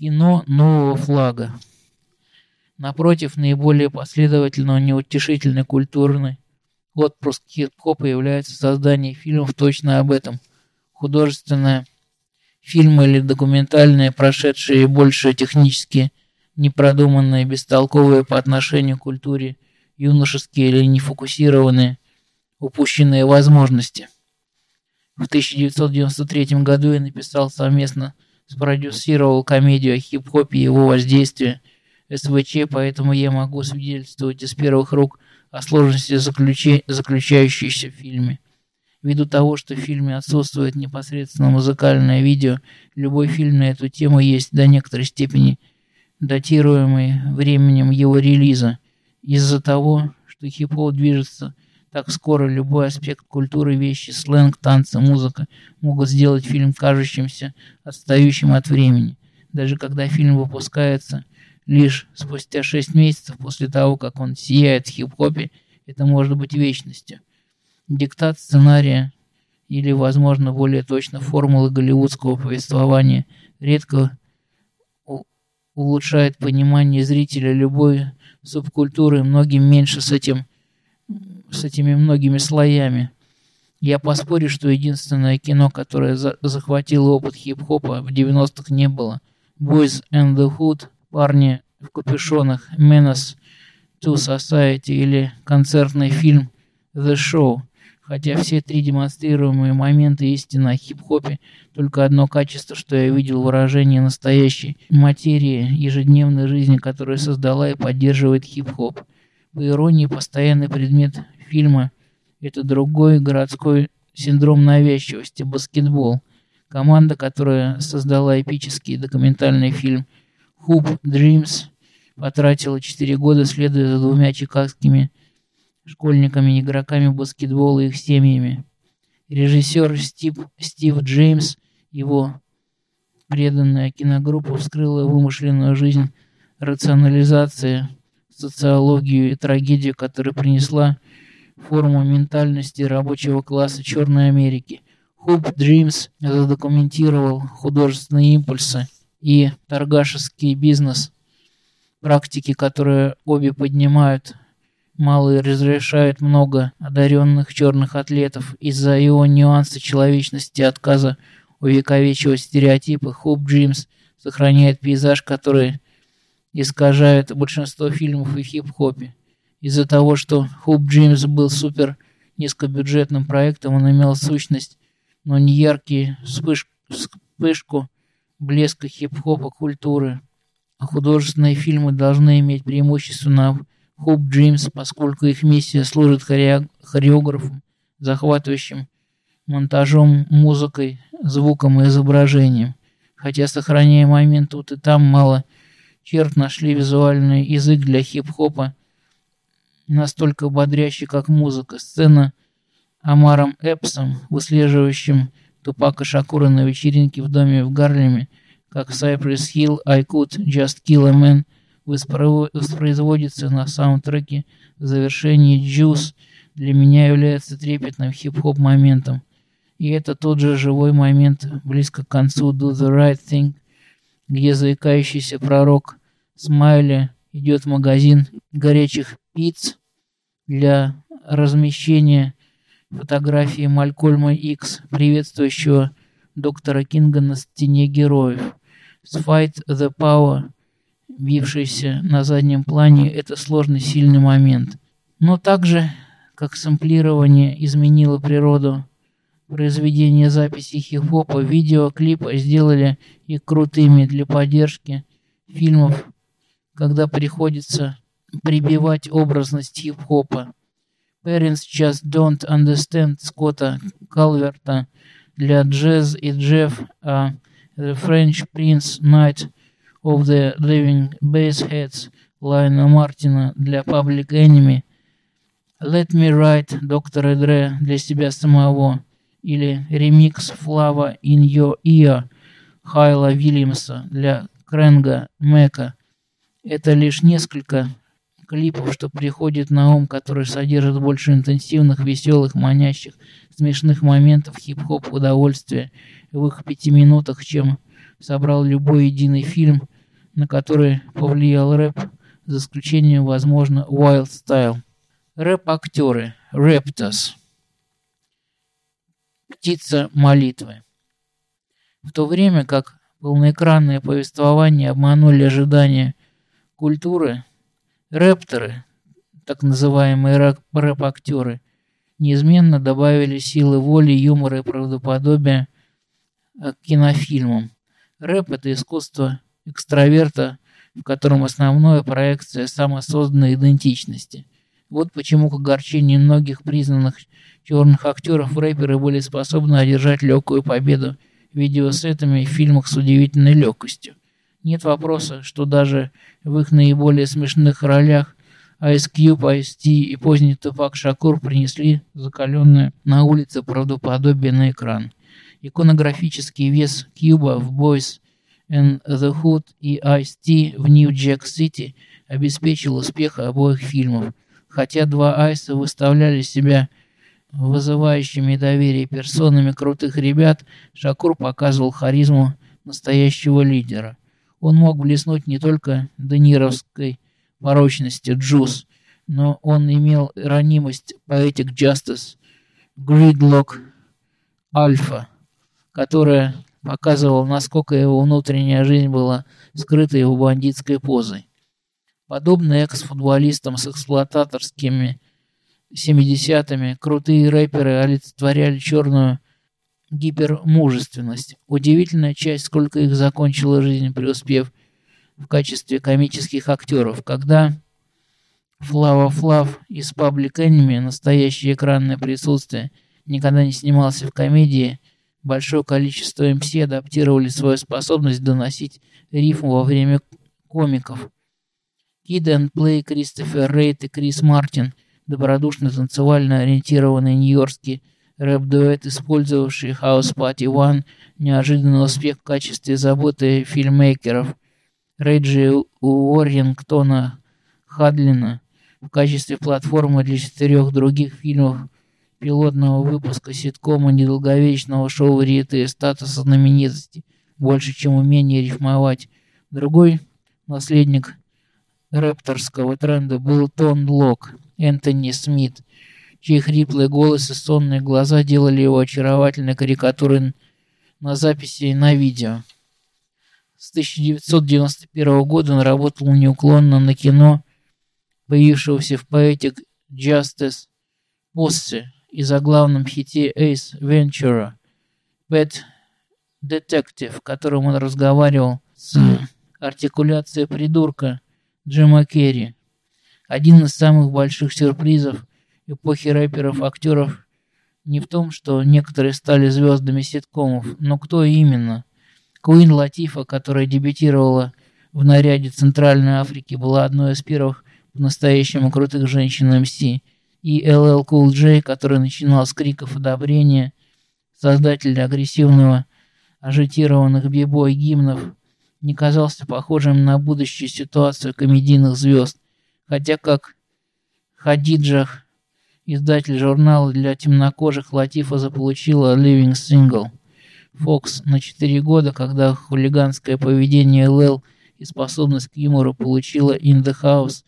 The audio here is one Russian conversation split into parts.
Кино нового флага. Напротив, наиболее последовательного неутешительной культурной отпуск хип-хопа является создание фильмов точно об этом. Художественное фильмы или документальные, прошедшие больше технически непродуманные, бестолковые по отношению к культуре, юношеские или нефокусированные, упущенные возможности. В 1993 году я написал совместно, спродюсировал комедию о хип-хопе и его воздействии СВЧ, поэтому я могу свидетельствовать из первых рук о сложности, заключи... заключающейся в фильме. Ввиду того, что в фильме отсутствует непосредственно музыкальное видео, любой фильм на эту тему есть до некоторой степени датируемый временем его релиза. Из-за того, что хип-хоп движется так скоро, любой аспект культуры, вещи, сленг, танцы, музыка могут сделать фильм кажущимся отстающим от времени. Даже когда фильм выпускается лишь спустя 6 месяцев после того, как он сияет в хип-хопе, это может быть вечностью. Диктат сценария или, возможно, более точно, формулы голливудского повествования редко улучшает понимание зрителя любой субкультуры многим меньше с этим с этими многими слоями. Я поспорю, что единственное кино, которое за захватило опыт хип-хопа в 90-х не было. Boys and the Hood, парни в капюшонах, Menace to Society или концертный фильм The Show. Хотя все три демонстрируемые моменты истины о хип-хопе только одно качество, что я видел выражение настоящей материи ежедневной жизни, которая создала и поддерживает хип-хоп. По иронии, постоянный предмет фильма – это другой городской синдром навязчивости – баскетбол. Команда, которая создала эпический документальный фильм «Hoop Dreams», потратила 4 года, следуя за двумя чикагскими школьниками, игроками баскетбола и их семьями. Режиссер Стив, Стив Джеймс, его преданная киногруппа, вскрыла вымышленную жизнь рационализации, социологию и трагедию, которая принесла форму ментальности рабочего класса Черной Америки. Hoop Dreams задокументировал художественные импульсы и торгашеский бизнес, практики, которые обе поднимают Малый разрешает много одаренных черных атлетов из-за его нюанса человечности отказа увековечивать стереотипы. Хоп Джимс сохраняет пейзаж, который искажает большинство фильмов и хип-хопе. Из-за того, что Хоп Джимс был супер низкобюджетным проектом, он имел сущность, но не яркий вспыш... вспышку блеска хип-хопа культуры. А художественные фильмы должны иметь преимущество на Хоуп Джеймс, поскольку их миссия служит хореографом, захватывающим монтажом, музыкой, звуком и изображением. Хотя, сохраняя момент тут и там, мало черт нашли визуальный язык для хип-хопа, настолько бодрящий, как музыка. Сцена Амаром Эпсом, выслеживающим Тупака Шакура на вечеринке в доме в Гарлеме, как Cypress Hill, I Could Just Kill a Man – воспроизводится на саундтреке в завершении «Juice» для меня является трепетным хип-хоп моментом. И это тот же живой момент близко к концу «Do the Right Thing», где заикающийся пророк Смайли идет в магазин горячих пиц для размещения фотографии Малькольма Икс, приветствующего доктора Кинга на стене героев. Fight the Power бившийся на заднем плане, это сложный, сильный момент. Но также, как сэмплирование изменило природу произведения записи хип-хопа, видеоклипы сделали их крутыми для поддержки фильмов, когда приходится прибивать образность хип-хопа. Parents Just Don't Understand Скотта Калверта для Джез и Джефф, а The French Prince Night – of the Living Bassheads Лайна Мартина для Public Enemy, Let Me Write Доктора Дре для себя самого или ремикс Flava In Your Ear Хайла Вильямса для Кренга Мэка. Это лишь несколько клипов, что приходит на ум, которые содержат больше интенсивных, веселых, манящих, смешных моментов хип-хоп удовольствия в их пяти минутах, чем собрал любой единый фильм, на который повлиял рэп, за исключением, возможно, Wild Style. Рэп-актеры. Raptors. Птица молитвы. В то время как полноэкранные повествования обманули ожидания культуры, рэпторы, так называемые рэп-актеры, неизменно добавили силы воли, юмора и правдоподобия к кинофильмам. Рэп – это искусство экстраверта, в котором основная проекция самосозданной идентичности. Вот почему к огорчению многих признанных черных актеров рэперы были способны одержать легкую победу видеосетами в фильмах с удивительной легкостью. Нет вопроса, что даже в их наиболее смешных ролях Ice Cube, Ice-T и поздний Тупак Шакур принесли закаленное на улице правдоподобие на экран. Иконографический вес Кьюба в Boys and the Hood и Ice-T в New Jack City обеспечил успех обоих фильмов, хотя два Айса выставляли себя вызывающими доверие персонами крутых ребят, Шакур показывал харизму настоящего лидера. Он мог блеснуть не только Денировской порочностью Джуз, но он имел ранимость Poetic Justice, Gridlock Альфа, которая показывала, насколько его внутренняя жизнь была скрыта его бандитской позой. Подобно экс-футболистам с эксплуататорскими 70-ми крутые рэперы олицетворяли черную гипермужественность. Удивительная часть, сколько их закончила жизнь, преуспев в качестве комических актеров. Когда Флава Флав из Public Enemy, настоящее экранное присутствие, никогда не снимался в комедии, большое количество МС адаптировали свою способность доносить рифм во время комиков. Kid and Play, Кристофер Рейт и Крис Мартин – добродушно танцевально ориентированный нью-йоркский рэп-дуэт, использовавший House Party One, неожиданный успех в качестве заботы фильммейкеров Рейджи Уоррингтона Хадлина в качестве платформы для четырех других фильмов пилотного выпуска ситкома недолговечного шоу Риты статуса знаменитости больше, чем умение рифмовать. Другой наследник рэпторского тренда был Тон Лок, Энтони Смит, чей хриплый голос и сонные глаза делали его очаровательной карикатурой на записи и на видео. С 1991 года он работал неуклонно на кино, появившегося в Poetic Justice Posse и заглавном хите Ace Ventura, Pet Detective, в котором он разговаривал с артикуляцией придурка Джима Керри. Один из самых больших сюрпризов эпохи рэперов-актеров не в том, что некоторые стали звездами ситкомов, но кто именно. Куин Латифа, которая дебютировала в наряде Центральной Африки, была одной из первых по-настоящему крутых женщин МС, и LL Cool J, который начинал с криков одобрения, создатель агрессивного ажитированных бибой гимнов, не казался похожим на будущую ситуацию комедийных звезд, хотя как Хадиджах, издатель журнала для темнокожих, Латифа заполучила Living Single. Fox на 4 года, когда хулиганское поведение ЛЛ и способность к юмору получила In the House,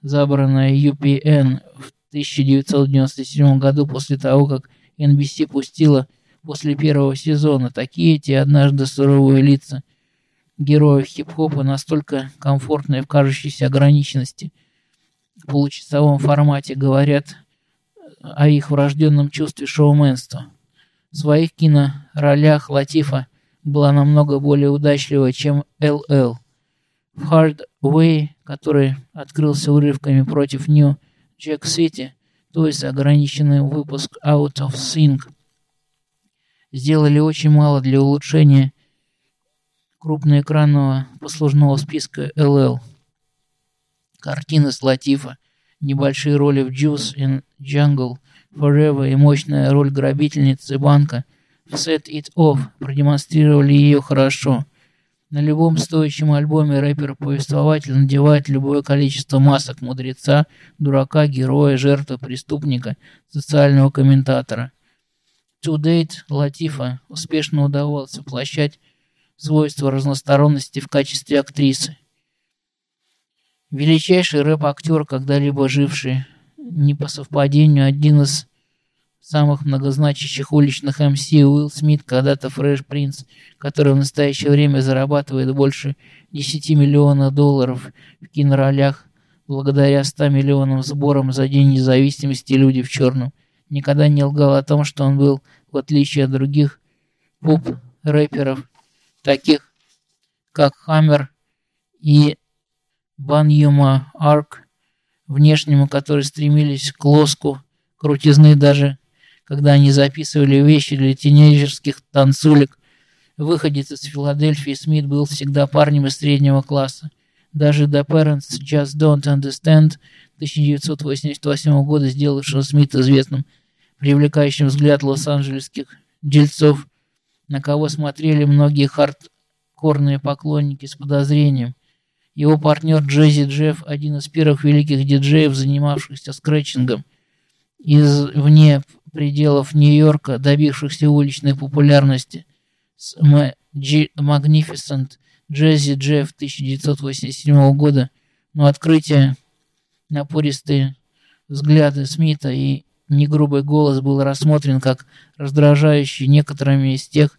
забранная UPN в 1997 году после того, как NBC пустила после первого сезона такие эти однажды суровые лица героев хип-хопа настолько комфортные в кажущейся ограниченности – получасовом формате говорят о их врожденном чувстве шоуменства. В своих киноролях Латифа была намного более удачлива, чем ЛЛ. В Hard Way, который открылся урывками против New Jack City, то есть ограниченный выпуск Out of Sync, сделали очень мало для улучшения крупноэкранного послужного списка ЛЛ. Картины с Латифа, небольшие роли в Juice in Jungle, Forever и мощная роль грабительницы банка в Set It Off продемонстрировали ее хорошо. На любом стоящем альбоме рэпер-повествователь надевает любое количество масок мудреца, дурака, героя, жертвы, преступника, социального комментатора. To date Латифа успешно удавалось воплощать свойство разносторонности в качестве актрисы. Величайший рэп-актер, когда-либо живший, не по совпадению, один из самых многозначащих уличных МС Уилл Смит, когда-то Фрэш Принц, который в настоящее время зарабатывает больше 10 миллионов долларов в киноролях, благодаря 100 миллионам сборам за День независимости «Люди в черном», никогда не лгал о том, что он был, в отличие от других поп-рэперов, таких как Хаммер и Баньюма Арк, внешнему, которые стремились к лоску, крутизны даже, когда они записывали вещи для тинейджерских танцулек. Выходец из Филадельфии Смит был всегда парнем из среднего класса. Даже The Parents Just Don't Understand 1988 года, сделавшего Смита известным, привлекающим взгляд лос-анджелесских дельцов, на кого смотрели многие хардкорные поклонники с подозрением. Его партнер Джези Джефф, один из первых великих диджеев, занимавшихся скретчингом, из вне пределов Нью-Йорка, добившихся уличной популярности, с Magnificent Джези Джефф 1987 года, но открытие, напористые взгляды Смита и негрубый голос был рассмотрен как раздражающий некоторыми из тех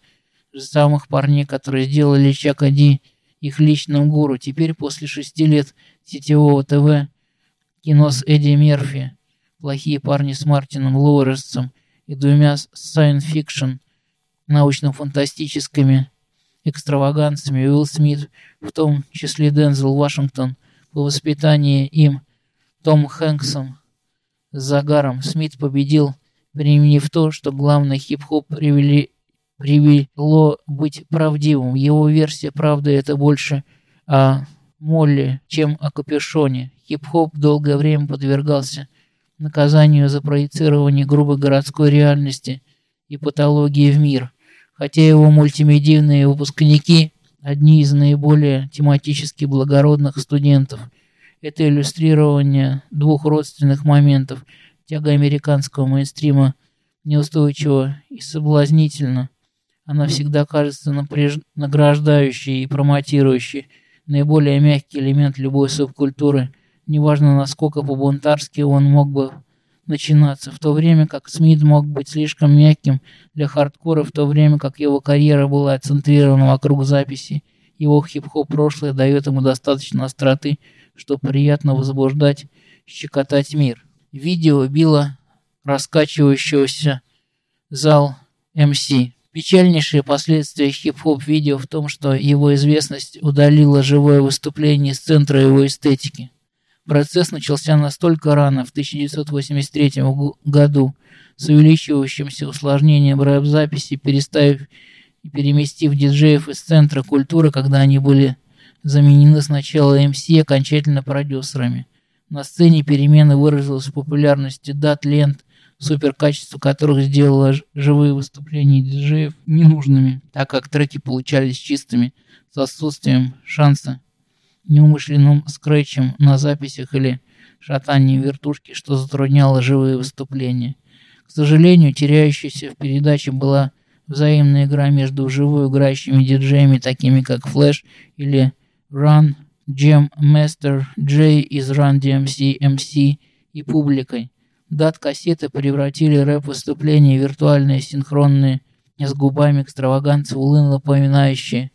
же самых парней, которые сделали Чака Ди их личным гуру. Теперь, после шести лет сетевого ТВ, кино с Эдди Мерфи, «Плохие парни» с Мартином Лоуресом и двумя сайн-фикшн научно-фантастическими экстраваганцами Уилл Смит, в том числе Дензел Вашингтон, по воспитанию им Том Хэнксом с загаром Смит победил, применив то, что главный хип-хоп привели привело быть правдивым. Его версия правды это больше о Молли, чем о Капюшоне. Хип-хоп долгое время подвергался наказанию за проецирование грубой городской реальности и патологии в мир, хотя его мультимедийные выпускники – одни из наиболее тематически благородных студентов. Это иллюстрирование двух родственных моментов – тяга американского мейнстрима неустойчиво и соблазнительно – она всегда кажется напряж... награждающей и промотирующей, наиболее мягкий элемент любой субкультуры, неважно насколько по-бунтарски он мог бы начинаться, в то время как Смит мог быть слишком мягким для хардкора, в то время как его карьера была центрирована вокруг записи. Его хип-хоп прошлое дает ему достаточно остроты, чтобы приятно возбуждать, щекотать мир. Видео било раскачивающегося зал МС. Печальнейшие последствия хип-хоп видео в том, что его известность удалила живое выступление из центра его эстетики. Процесс начался настолько рано, в 1983 году, с увеличивающимся усложнением рэп-записи, переставив и переместив диджеев из центра культуры, когда они были заменены сначала MC, окончательно продюсерами. На сцене перемены выразилась в популярности дат-лент, суперкачество которых сделало живые выступления диджеев ненужными, так как треки получались чистыми, с отсутствием шанса неумышленным скретчем на записях или шатанием вертушки, что затрудняло живые выступления. К сожалению, теряющейся в передаче была взаимная игра между вживую играющими диджеями, такими как Flash или Run, Jam Master, J из Run DMC, MC и публикой. Дат-кассеты превратили рэп-выступления виртуальные синхронные с губами экстраваганцы, улы напоминающие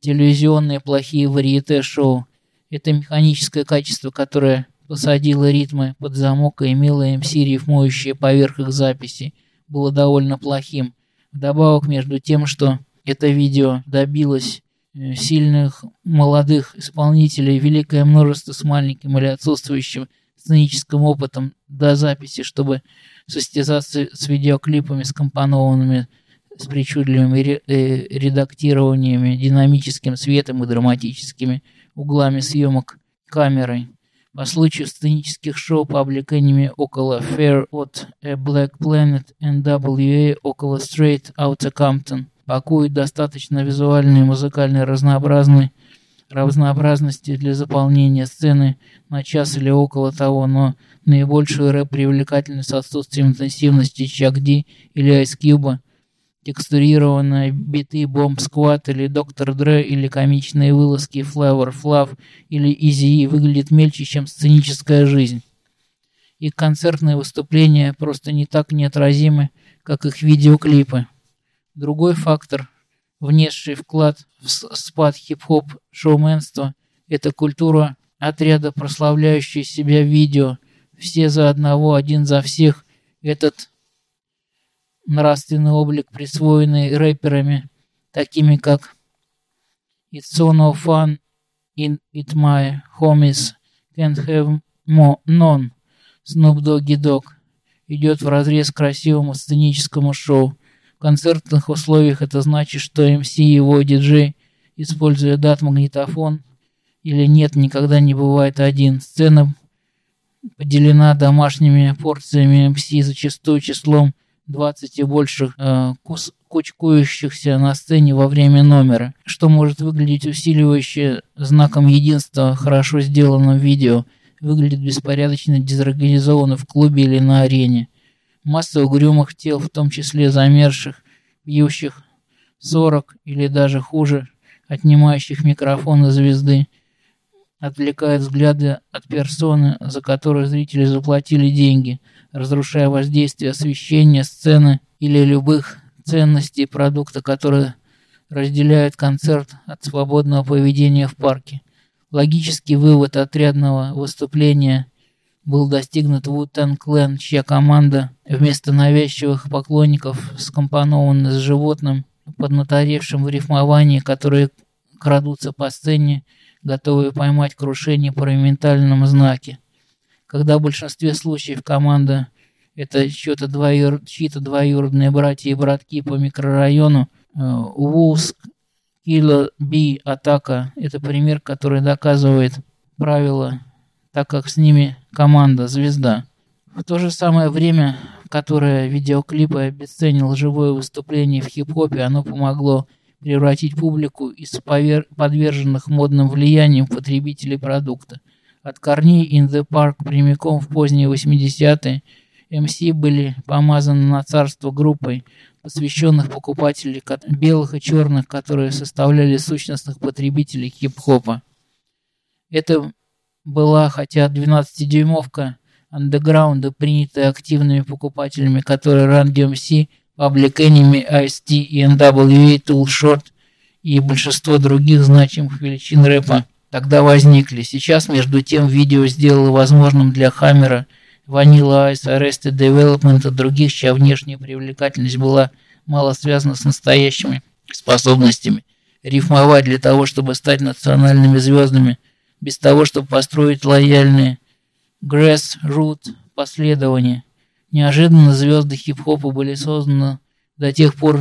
телевизионные плохие варьете-шоу. Это механическое качество, которое посадило ритмы под замок и имело МС рифмующие поверх их записи, было довольно плохим. Вдобавок между тем, что это видео добилось э, сильных молодых исполнителей, великое множество с маленьким или отсутствующим сценическим опытом до записи, чтобы состязаться с видеоклипами, скомпонованными с причудливыми э, редактированиями, динамическим светом и драматическими углами съемок камерой. По случаю сценических шоу Enemy около Fair от A Black Planet NWA около Straight Outta Compton пакуют достаточно визуальный и музыкальный разнообразный разнообразности для заполнения сцены на час или около того, но наибольшую рэп привлекательность отсутствием интенсивности Чак Ди или Айс Кьюба текстурированные биты Бомб Сквад или Доктор Дре или комичные вылазки Flavor Flav или Easy выглядят мельче, чем сценическая жизнь. Их концертные выступления просто не так неотразимы, как их видеоклипы. Другой фактор, внесший вклад в спад хип-хоп шоуменства, это культура отряда, прославляющий себя видео. Все за одного, один за всех. Этот нравственный облик, присвоенный рэперами, такими как It's so no fun in it my homies can't have more none, Snoop Doggy Dogg, идет вразрез красивому сценическому шоу. Концертных условиях это значит, что МС и его диджей, используя дат-магнитофон, или нет, никогда не бывает один. Сцена поделена домашними порциями МС, зачастую числом 20 и больше э, кус кучкующихся на сцене во время номера, что может выглядеть усиливающе знаком единства хорошо сделанном видео, выглядит беспорядочно дезорганизованно в клубе или на арене. Масса угрюмых тел, в том числе замерзших, пьющих 40 или даже хуже, отнимающих микрофон звезды, отвлекает взгляды от персоны, за которую зрители заплатили деньги, разрушая воздействие освещения, сцены или любых ценностей продукта, которые разделяют концерт от свободного поведения в парке. Логический вывод отрядного выступления был достигнут Wu-Tang Clan, чья команда вместо навязчивых поклонников скомпонована с животным, поднаторевшим в рифмовании, которые крадутся по сцене, готовые поймать крушение по ментальном знаке. Когда в большинстве случаев команда это чьи-то двоюр... чьи двоюродные братья и братки по микрорайону, Вулс, Килла, Би, Атака – это пример, который доказывает правило, так как с ними команда «Звезда». В то же самое время, которое видеоклипы обесценил живое выступление в хип-хопе, оно помогло превратить публику из повер... подверженных модным влиянием потребителей продукта. От корней In The Park прямиком в поздние 80-е МС были помазаны на царство группой, посвященных покупателей белых и черных, которые составляли сущностных потребителей хип-хопа. Это была, хотя 12-дюймовка андеграунда, принятая активными покупателями, которые Run DMC Public Enemy, Ice-T и NWA Tool Short и большинство других значимых величин рэпа тогда возникли. Сейчас, между тем, видео сделало возможным для Хаммера, Vanilla Ice, Arrested Development и других, чья внешняя привлекательность была мало связана с настоящими способностями рифмовать для того, чтобы стать национальными звездами, без того, чтобы построить лояльные grassroot последования. Неожиданно звезды хип-хопа были созданы до тех пор,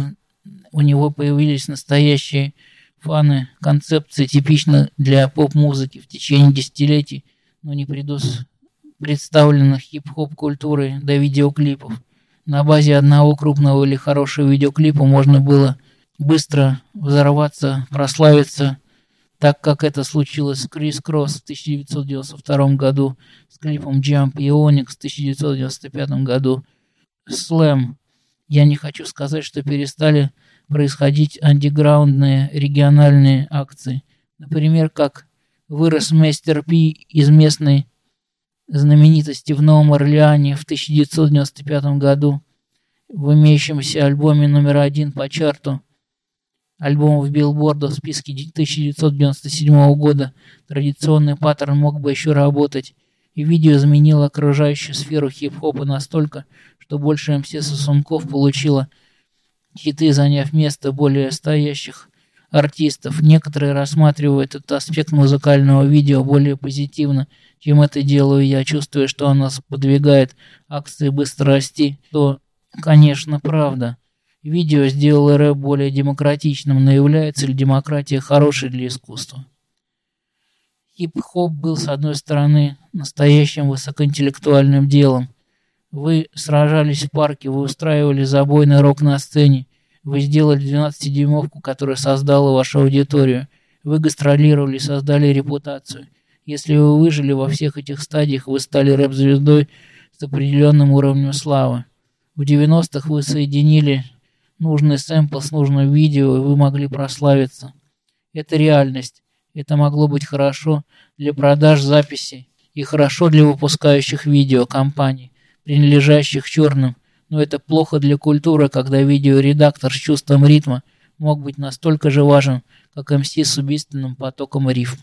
у него появились настоящие фаны концепции, типично для поп-музыки в течение десятилетий, но не предус... представленных хип-хоп культурой до видеоклипов. На базе одного крупного или хорошего видеоклипа можно было быстро взорваться, прославиться, так как это случилось с Крис Кросс в 1992 году, с клипом Jump и Onyx в 1995 году, Slam. Я не хочу сказать, что перестали происходить андеграундные региональные акции. Например, как вырос Мастер Пи из местной знаменитости в Новом Орлеане в 1995 году в имеющемся альбоме номер один по чарту альбомов билборда в списке 1997 года традиционный паттерн мог бы еще работать, и видео изменило окружающую сферу хип-хопа настолько, что больше МС Сосунков получила хиты, заняв место более стоящих артистов. Некоторые рассматривают этот аспект музыкального видео более позитивно, чем это делаю я, чувствуя, что оно подвигает акции быстро расти, то, конечно, правда. Видео сделало рэп более демократичным, но является ли демократия хорошей для искусства? Хип-хоп был, с одной стороны, настоящим высокоинтеллектуальным делом. Вы сражались в парке, вы устраивали забойный рок на сцене, вы сделали 12-дюймовку, которая создала вашу аудиторию, вы гастролировали, создали репутацию. Если вы выжили во всех этих стадиях, вы стали рэп-звездой с определенным уровнем славы. В 90-х вы соединили нужный сэмпл с нужным видео, и вы могли прославиться. Это реальность. Это могло быть хорошо для продаж записей и хорошо для выпускающих видео компаний, принадлежащих черным, но это плохо для культуры, когда видеоредактор с чувством ритма мог быть настолько же важен, как МС с убийственным потоком рифм.